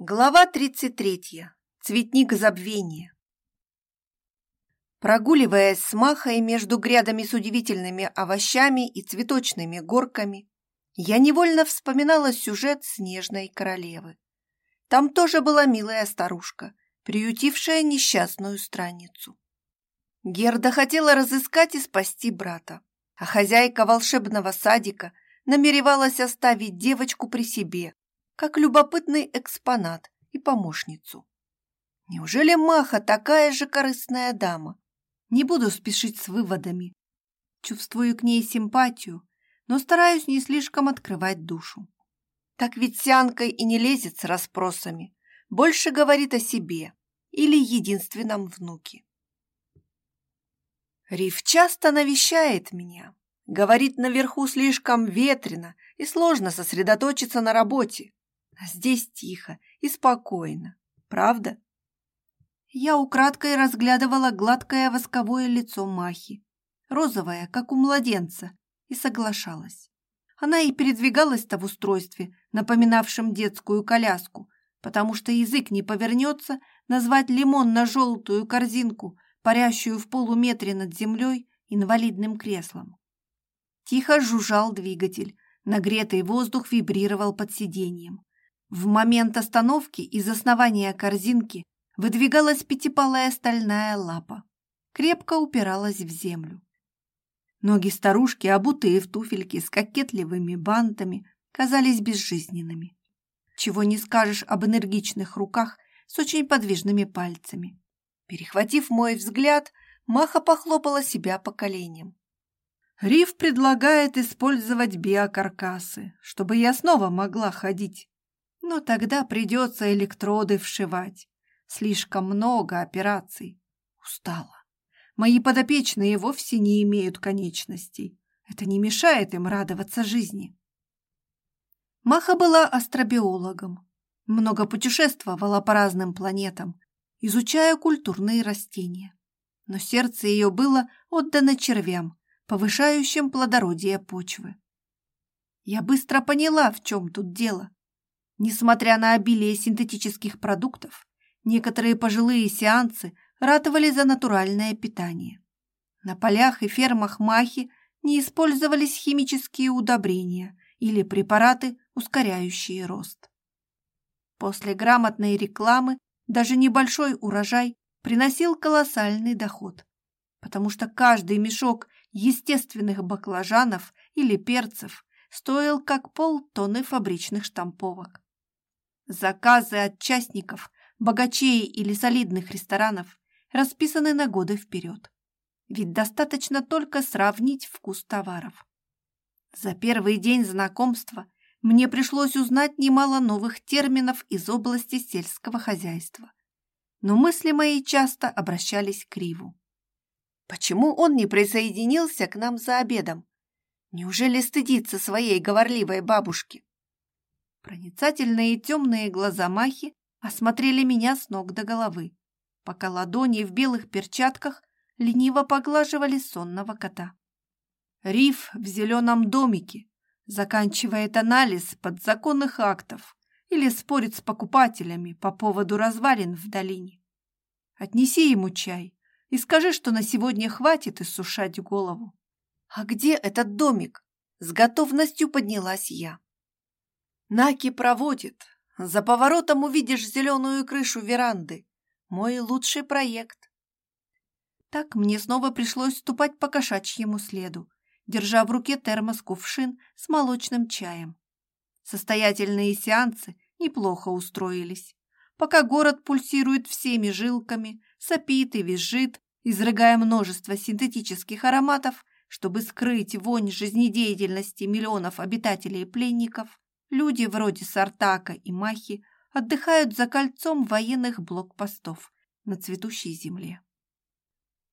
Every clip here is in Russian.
Глава 33. Цветник забвения. Прогуливаясь с Махой между грядами с удивительными овощами и цветочными горками, я невольно вспоминала сюжет «Снежной королевы». Там тоже была милая старушка, приютившая несчастную странницу. Герда хотела разыскать и спасти брата, а хозяйка волшебного садика намеревалась оставить девочку при себе, как любопытный экспонат и помощницу. Неужели Маха такая же корыстная дама? Не буду спешить с выводами. Чувствую к ней симпатию, но стараюсь не слишком открывать душу. Так ведь Сянка и не лезет с расспросами, больше говорит о себе или единственном внуке. Риф часто навещает меня, говорит наверху слишком ветрено и сложно сосредоточиться на работе. А здесь тихо и спокойно, правда? Я украдкой разглядывала гладкое восковое лицо Махи, розовое, как у младенца, и соглашалась. Она и передвигалась-то в устройстве, напоминавшем детскую коляску, потому что язык не повернется назвать лимон на желтую корзинку, парящую в полуметре над землей, инвалидным креслом. Тихо жужжал двигатель, нагретый воздух вибрировал под сиденьем. В момент остановки из основания корзинки выдвигалась пятипалая стальная лапа. Крепко упиралась в землю. Ноги старушки, обутые в туфельки с кокетливыми бантами, казались безжизненными. Чего не скажешь об энергичных руках с очень подвижными пальцами. Перехватив мой взгляд, Маха похлопала себя по коленям. Риф предлагает использовать биокаркасы, чтобы я снова могла ходить. Но тогда придется электроды вшивать. Слишком много операций. Устала. Мои подопечные вовсе не имеют конечностей. Это не мешает им радоваться жизни. Маха была астробиологом. Много путешествовала по разным планетам, изучая культурные растения. Но сердце ее было отдано червям, повышающим плодородие почвы. Я быстро поняла, в чем тут дело. Несмотря на обилие синтетических продуктов, некоторые пожилые сеансы ратовали за натуральное питание. На полях и фермах Махи не использовались химические удобрения или препараты, ускоряющие рост. После грамотной рекламы даже небольшой урожай приносил колоссальный доход, потому что каждый мешок естественных баклажанов или перцев стоил как полтонны фабричных штамповок. Заказы от частников, богачей или солидных ресторанов расписаны на годы вперед. Ведь достаточно только сравнить вкус товаров. За первый день знакомства мне пришлось узнать немало новых терминов из области сельского хозяйства. Но мысли мои часто обращались к Риву. Почему он не присоединился к нам за обедом? Неужели стыдится своей говорливой бабушки? Проницательные темные глаза Махи осмотрели меня с ног до головы, пока ладони в белых перчатках лениво поглаживали сонного кота. Риф в зеленом домике заканчивает анализ подзаконных актов или спорит с покупателями по поводу развалин в долине. Отнеси ему чай и скажи, что на сегодня хватит иссушать голову. А где этот домик? С готовностью поднялась я. Наки проводит. За поворотом увидишь зеленую крышу веранды. Мой лучший проект. Так мне снова пришлось ступать по кошачьему следу, держа в руке термос-кувшин с молочным чаем. Состоятельные сеансы неплохо устроились. Пока город пульсирует всеми жилками, сопит и визжит, изрыгая множество синтетических ароматов, чтобы скрыть вонь жизнедеятельности миллионов обитателей и пленников, Люди вроде Сартака и Махи отдыхают за кольцом военных блокпостов на цветущей земле.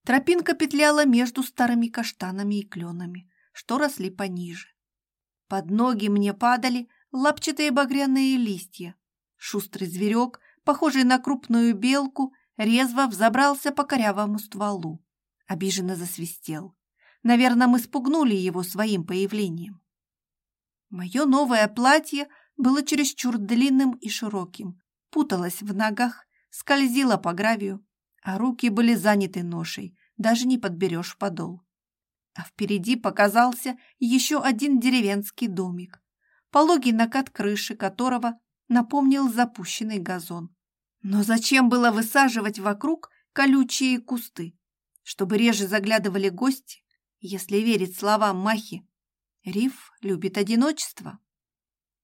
Тропинка петляла между старыми каштанами и кленами, что росли пониже. Под ноги мне падали лапчатые багряные листья. Шустрый зверек, похожий на крупную белку, резво взобрался по корявому стволу. Обиженно засвистел. Наверное, мы спугнули его своим появлением. Мое новое платье было чересчур длинным и широким, путалась в ногах, скользила по гравию, а руки были заняты ношей, даже не подберешь подол. А впереди показался еще один деревенский домик, пологий накат крыши которого напомнил запущенный газон. Но зачем было высаживать вокруг колючие кусты? Чтобы реже заглядывали гости, если верить словам Махи. Риф любит одиночество.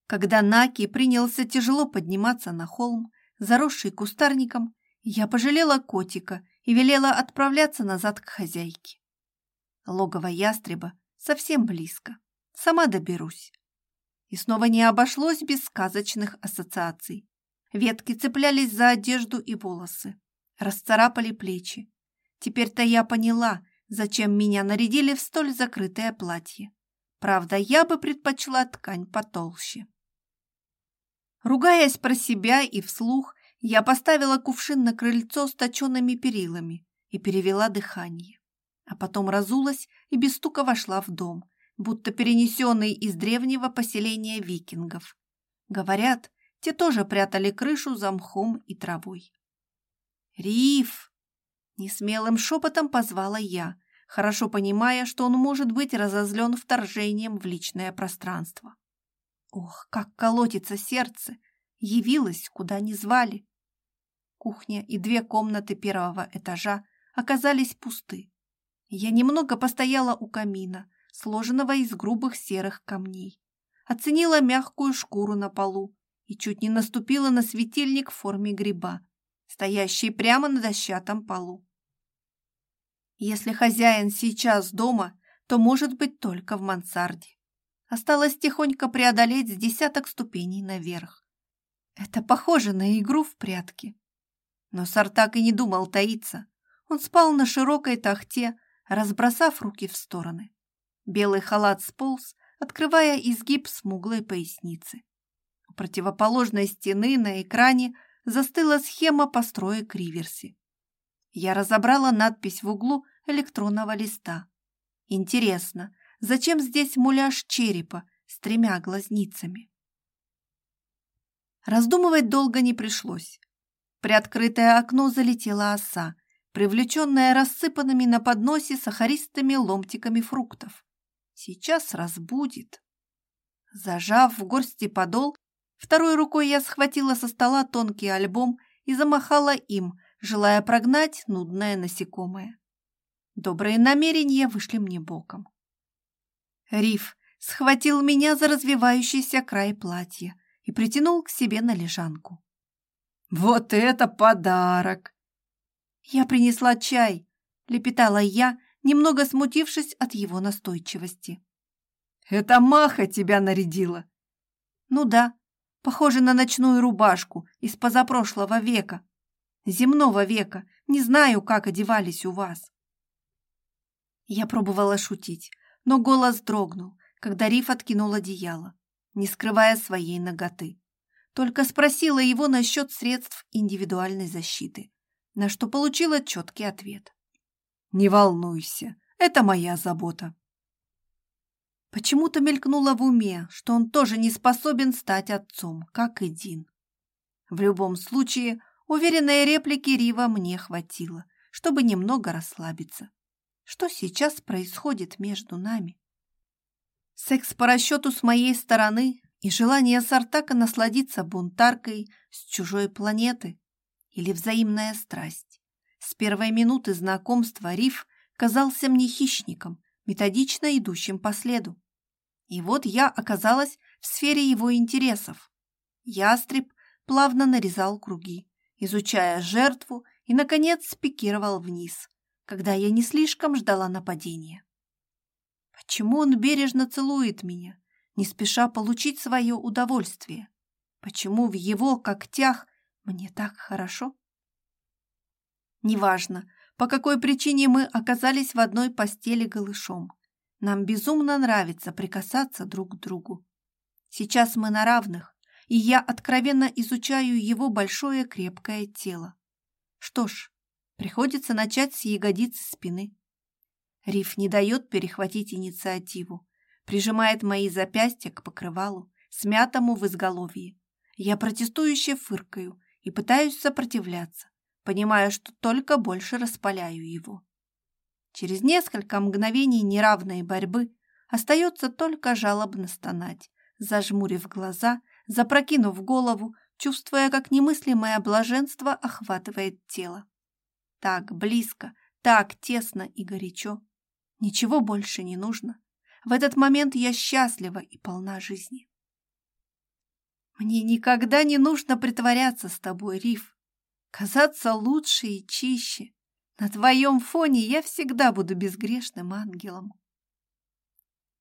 Когда Наки принялся тяжело подниматься на холм, заросший кустарником, я пожалела котика и велела отправляться назад к хозяйке. Логово ястреба совсем близко. Сама доберусь. И снова не обошлось без сказочных ассоциаций. Ветки цеплялись за одежду и волосы, расцарапали плечи. Теперь-то я поняла, зачем меня нарядили в столь закрытое платье. Правда, я бы предпочла ткань потолще. Ругаясь про себя и вслух, я поставила кувшин на крыльцо с точенными перилами и перевела дыхание. А потом разулась и без стука вошла в дом, будто перенесенный из древнего поселения викингов. Говорят, те тоже прятали крышу за мхом и травой. «Риф!» — несмелым шепотом позвала я, хорошо понимая, что он может быть разозлен вторжением в личное пространство. Ох, как колотится сердце! Явилась, куда не звали. Кухня и две комнаты первого этажа оказались пусты. Я немного постояла у камина, сложенного из грубых серых камней, оценила мягкую шкуру на полу и чуть не наступила на светильник в форме гриба, стоящий прямо на дощатом полу. Если хозяин сейчас дома, то может быть только в мансарде. Осталось тихонько преодолеть с десяток ступеней наверх. Это похоже на игру в прятки. Но Сартак и не думал таиться. Он спал на широкой тахте, разбросав руки в стороны. Белый халат сполз, открывая изгиб смуглой поясницы. У противоположной стены на экране застыла схема построек Риверси. Я разобрала надпись в углу электронного листа. Интересно, Зачем здесь муляж черепа с тремя глазницами? Раздумывать долго не пришлось. При открытое окно залетела оса, привлеченная рассыпанными на подносе сахаристыми ломтиками фруктов. Сейчас разбудит. Зажав в горсти подол, второй рукой я схватила со стола тонкий альбом и замахала им, желая прогнать нудное насекомое. Добрые намерения вышли мне боком. Риф схватил меня за развивающийся край платья и притянул к себе на лежанку. «Вот это подарок!» «Я принесла чай», — лепетала я, немного смутившись от его настойчивости. «Это Маха тебя нарядила?» «Ну да, похоже на ночную рубашку из позапрошлого века. Земного века, не знаю, как одевались у вас». Я пробовала шутить, но голос дрогнул, когда Риф откинул одеяло, не скрывая своей ноготы. Только спросила его насчет средств индивидуальной защиты, на что получила четкий ответ. «Не волнуйся, это моя забота». Почему-то мелькнуло в уме, что он тоже не способен стать отцом, как и Дин. В любом случае, уверенной реплики Рива мне хватило, чтобы немного расслабиться. Что сейчас происходит между нами? Секс по расчету с моей стороны и желание Сартака насладиться бунтаркой с чужой планеты или взаимная страсть. С первой минуты знакомства Риф казался мне хищником, методично идущим по следу. И вот я оказалась в сфере его интересов. Ястреб плавно нарезал круги, изучая жертву и, наконец, спикировал вниз, когда я не слишком ждала нападения. Почему он бережно целует меня, не спеша получить свое удовольствие? Почему в его когтях мне так хорошо? Неважно, по какой причине мы оказались в одной постели голышом. Нам безумно нравится прикасаться друг к другу. Сейчас мы на равных, и я откровенно изучаю его большое крепкое тело. Что ж, Приходится начать с ягодицы спины. Риф не дает перехватить инициативу. Прижимает мои запястья к покрывалу, смятому в изголовье. Я протестующе фыркаю и пытаюсь сопротивляться, понимая, что только больше распаляю его. Через несколько мгновений неравной борьбы остается только жалобно стонать, зажмурив глаза, запрокинув голову, чувствуя, как немыслимое блаженство охватывает тело. Так близко, так тесно и горячо. Ничего больше не нужно. В этот момент я счастлива и полна жизни. Мне никогда не нужно притворяться с тобой, Риф. Казаться лучше и чище. На твоем фоне я всегда буду безгрешным ангелом.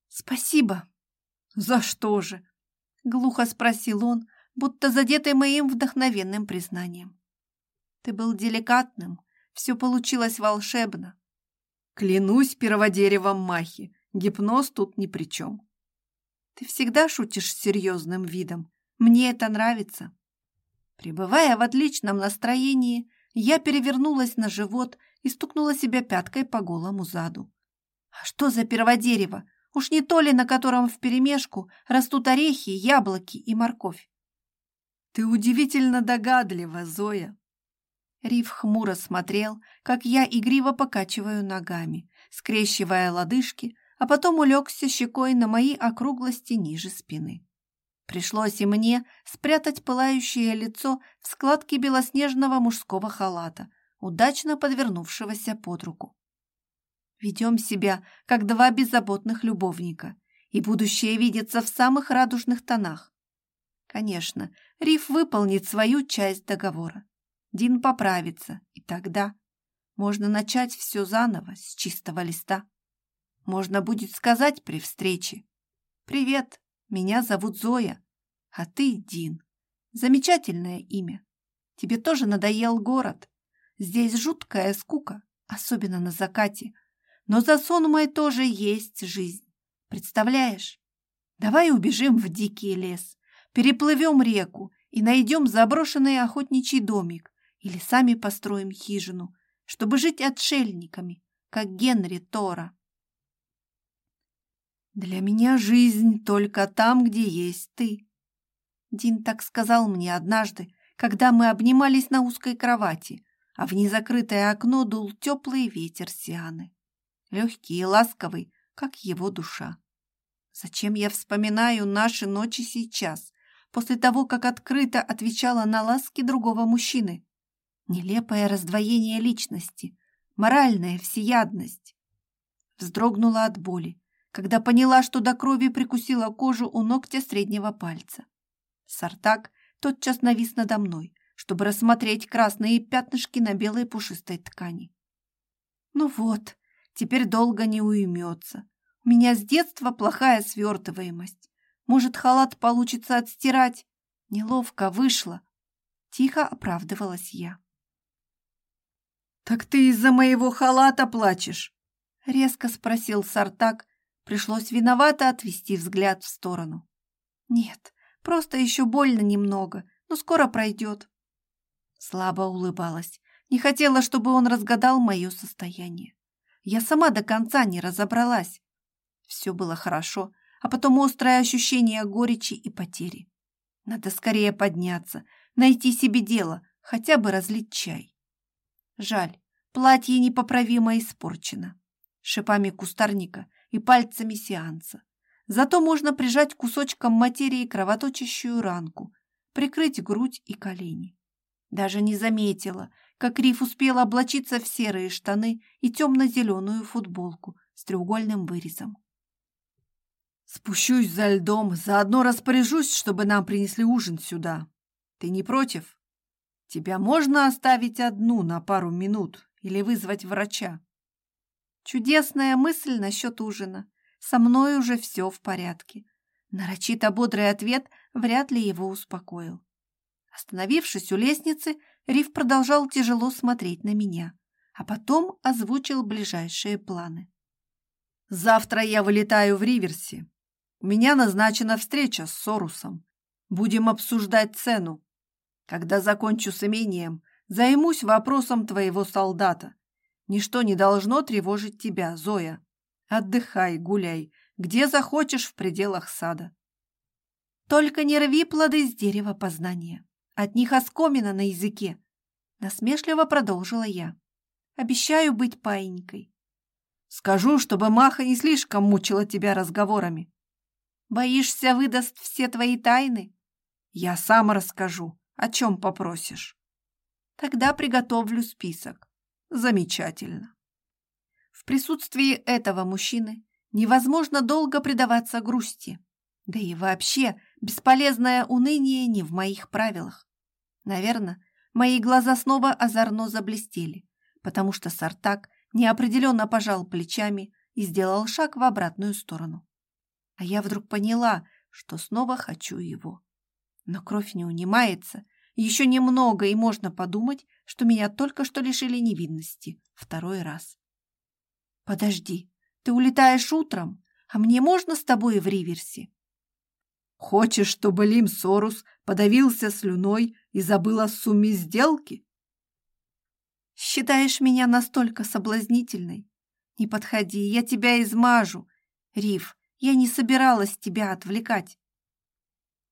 Спасибо. За что же? Глухо спросил он, будто задетый моим вдохновенным признанием. Ты был деликатным, все получилось волшебно. Клянусь перводеревом Махи, гипноз тут ни при чем. Ты всегда шутишь с серьезным видом. Мне это нравится. Пребывая в отличном настроении, я перевернулась на живот и стукнула себя пяткой по голому заду. А что за перводерево? Уж не то ли, на котором вперемешку растут орехи, яблоки и морковь? Ты удивительно догадлива, Зоя. Рив хмуро смотрел, как я игриво покачиваю ногами, скрещивая лодыжки, а потом улегся щекой на мои округлости ниже спины. Пришлось и мне спрятать пылающее лицо в складке белоснежного мужского халата, удачно подвернувшегося под руку. Ведем себя, как два беззаботных любовника, и будущее видится в самых радужных тонах. Конечно, Риф выполнит свою часть договора. Дин поправится, и тогда можно начать все заново, с чистого листа. Можно будет сказать при встрече «Привет, меня зовут Зоя, а ты Дин. Замечательное имя. Тебе тоже надоел город. Здесь жуткая скука, особенно на закате. Но за Сонумой тоже есть жизнь. Представляешь? Давай убежим в дикий лес, переплывем реку и найдем заброшенный охотничий домик, или сами построим хижину, чтобы жить отшельниками, как Генри Тора. Для меня жизнь только там, где есть ты. Дин так сказал мне однажды, когда мы обнимались на узкой кровати, а в незакрытое окно дул теплый ветер Сианы, легкий и ласковый, как его душа. Зачем я вспоминаю наши ночи сейчас, после того, как открыто отвечала на ласки другого мужчины? Нелепое раздвоение личности, моральная всеядность. Вздрогнула от боли, когда поняла, что до крови прикусила кожу у ногтя среднего пальца. Сартак тотчас навис надо мной, чтобы рассмотреть красные пятнышки на белой пушистой ткани. Ну вот, теперь долго не уймется. У меня с детства плохая свертываемость. Может, халат получится отстирать? Неловко вышло. Тихо оправдывалась я. «Так ты из-за моего халата плачешь?» — резко спросил Сартак. Пришлось виновато отвести взгляд в сторону. «Нет, просто еще больно немного, но скоро пройдет». Слабо улыбалась. Не хотела, чтобы он разгадал мое состояние. Я сама до конца не разобралась. Все было хорошо, а потом острое ощущение горечи и потери. Надо скорее подняться, найти себе дело, хотя бы разлить чай. Жаль, платье непоправимо испорчено. Шипами кустарника и пальцами сеанса. Зато можно прижать кусочком материи кровоточащую ранку, прикрыть грудь и колени. Даже не заметила, как Риф успел облачиться в серые штаны и темно-зеленую футболку с треугольным вырезом. «Спущусь за льдом, заодно распоряжусь, чтобы нам принесли ужин сюда. Ты не против?» Тебя можно оставить одну на пару минут или вызвать врача? Чудесная мысль насчет ужина. Со мной уже все в порядке. Нарочито бодрый ответ вряд ли его успокоил. Остановившись у лестницы, Риф продолжал тяжело смотреть на меня, а потом озвучил ближайшие планы. «Завтра я вылетаю в Риверси. У меня назначена встреча с Сорусом. Будем обсуждать цену. Когда закончу с имением, займусь вопросом твоего солдата. Ничто не должно тревожить тебя, Зоя. Отдыхай, гуляй, где захочешь в пределах сада. Только не рви плоды с дерева познания. От них оскомина на языке. Насмешливо продолжила я. Обещаю быть паинькой. Скажу, чтобы Маха не слишком мучила тебя разговорами. Боишься, выдаст все твои тайны? Я сам расскажу, о чем попросишь. Тогда приготовлю список. Замечательно. В присутствии этого мужчины невозможно долго предаваться грусти. Да и вообще, бесполезное уныние не в моих правилах. Наверное, мои глаза снова озорно заблестели, потому что Сартак неопределенно пожал плечами и сделал шаг в обратную сторону. А я вдруг поняла, что снова хочу его. Но кровь не унимается, еще немного, и можно подумать, что меня только что лишили невинности второй раз. Подожди, ты улетаешь утром, а мне можно с тобой в Риверсе? Хочешь, чтобы Лим Сорус подавился слюной и забыл о сумме сделки? Считаешь меня настолько соблазнительной? Не подходи, я тебя измажу. Риф, я не собиралась тебя отвлекать.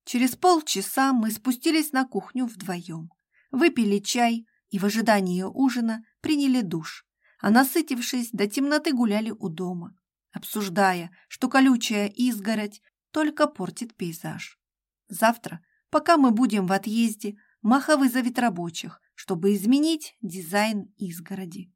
Через полчаса мы спустились на кухню вдвоем, выпили чай и в ожидании ужина приняли душ, а насытившись, до темноты гуляли у дома, обсуждая, что колючая изгородь только портит пейзаж. Завтра, пока мы будем в отъезде, Маха вызовет рабочих, чтобы изменить дизайн изгороди.